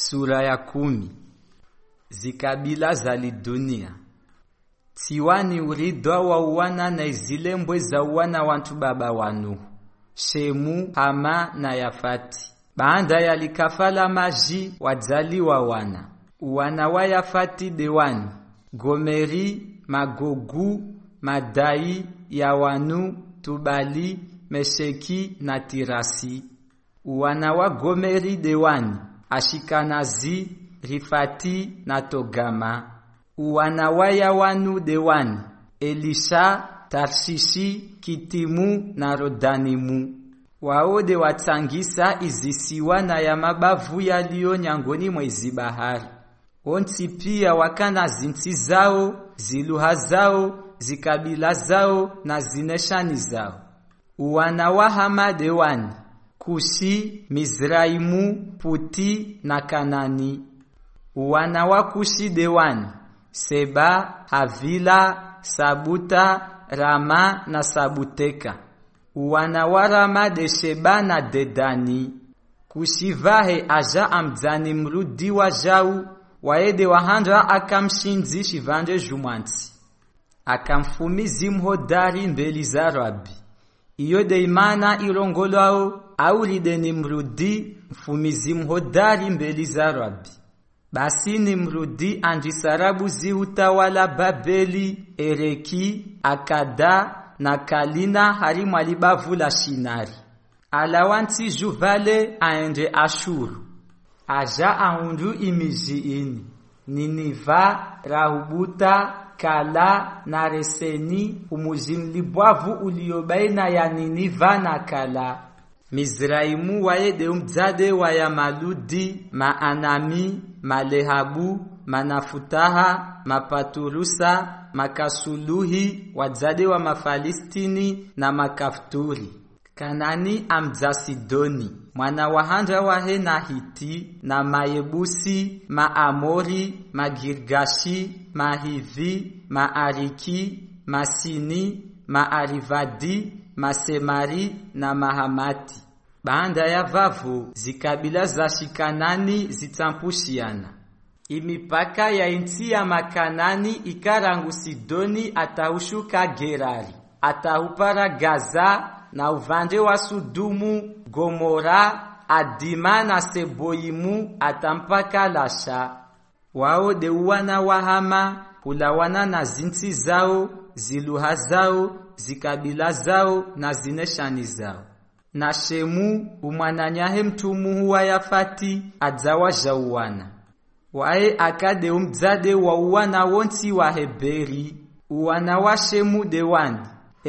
Sura ya kumi. Zikabila za lidunia tiwani uridwa wa uwana na izilembwe za uwana wantu baba wanu Shemu, Hama na Yafati. Baanda ya likafala maji wadzaliwa wana uwana wa Yafati dewani Gomeri, Magogu, Madai, Yawanu, Tubali, Mesheki na Tirasi. Uwana wa Gomeri dewani Ashikanazi, Rifati na Togama. uwanawaya wanu dewani Elisha, Tarshishi, Kitimu na Rodanimu. Waode watsangisa izisiwa na ya mabavu yaliyo nyangoni mwa izi bahari. Onti pia wakana zinti zao, ziluha zao, zikabila zao na zineshani zao. Uwana wa Hama dewani Kushi, Mizraimu, Puti na Kanani. Wana wa Kushi dewani Seba, Havila, Sabuta, Rama na Sabuteka. Wana wa Rama de Sheba na Dedani. Kushivahe aja amdzani mrudi wa jau waede wahandra akamshinzi shivande jumwanti akamfumizi mhodari mbeli za Rabi iyo deimana ilongolwao aulide ni mrudi mfumizi mhodari mbeli za Rabi basi ni mrudi andisarabu ziutawala Babeli, Ereki, Akada na Kalina hari mwalibavu la Shinari. Alawanti juvale aende Ashuru. Aja aundu imiji ini. Niniva, Rahubuta, Kala na Reseni umuji mlibwavu ulio baina ya Niniva na Kala. Mizraimu waede umdzade wa ya Maludi, Maanami, Malehabu, Manafutaha, Mapaturusa, Makasuluhi, wadzade wa Mafalistini na Makafturi. Kanani amdza Sidoni, mwana wa handa wa Henahiti Hiti, na Mayebusi, Maamori, Magirgashi, Mahivi, Maariki, Masini, Maarivadi, Masemari na Mahamati. Banda ya vavu zikabila za Shikanani zitampushiana. Imipaka ya inti ya Makanani ikarangu Sidoni ataushuka Gerari, ataupara Gaza na uvande wa Sudumu, Gomora, Adima na Seboimu atampaka Lasha. Wao de uwana wa Hama hulawana na zinti zao, ziluha zao, zikabila zao na zineshani zao. Na Shemu umwananyahe mtumuhu wa Yafati adzawa jauwana waye akade umdzade wa uwana wonti wa Heberi uwana wa Shemu dewani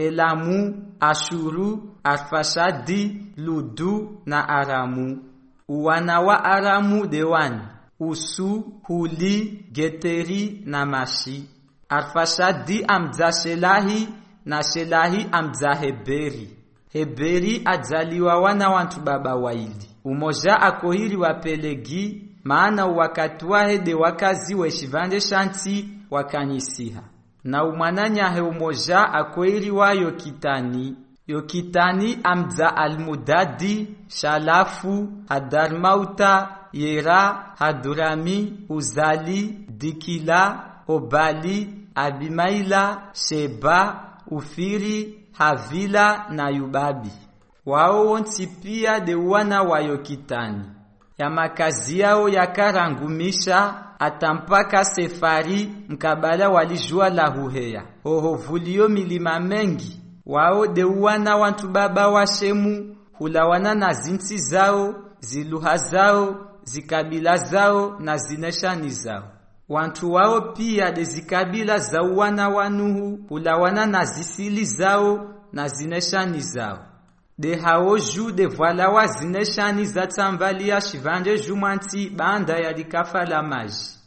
Elamu, Ashuru, Arfashadi, Ludu na Aramu. Uwana wa Aramu dewani Usu, Huli, Geteri na Mashi. Arfashadi amza Shelahi na Shelahi amza Heberi. Heberi adzaliwa wana wantu baba waili. Umoja akohiri wa Pelegi maana wakatwahe de wakazi weshivande shanti wakanyisiha na umwananyahe umoja akoiri wa Yokitani. Yokitani amdza Almudadi, Shalafu, Hadarmauta, Yera, Hadurami, Uzali, Dikila, Obali, Abimaila, Sheba, Ufiri, Havila na Yubabi. Wao wonti pia de wana wa Yokitani. Ya makazi yao yakarangumisha atampaka Sefari mkabala walijua la huheya. Hohovulio milima mengi. Wao deuwana wantu baba wa Shemu hulawana na zinti zao ziluha zao zikabila zao na zineshani zao. Wantu wao pia dezikabila za uwana wa Nuhu hulawana na zisili zao na zineshani zao de hao ju de voila wa zineshani za tambalia shivanje jumanti banda ya likafa la maji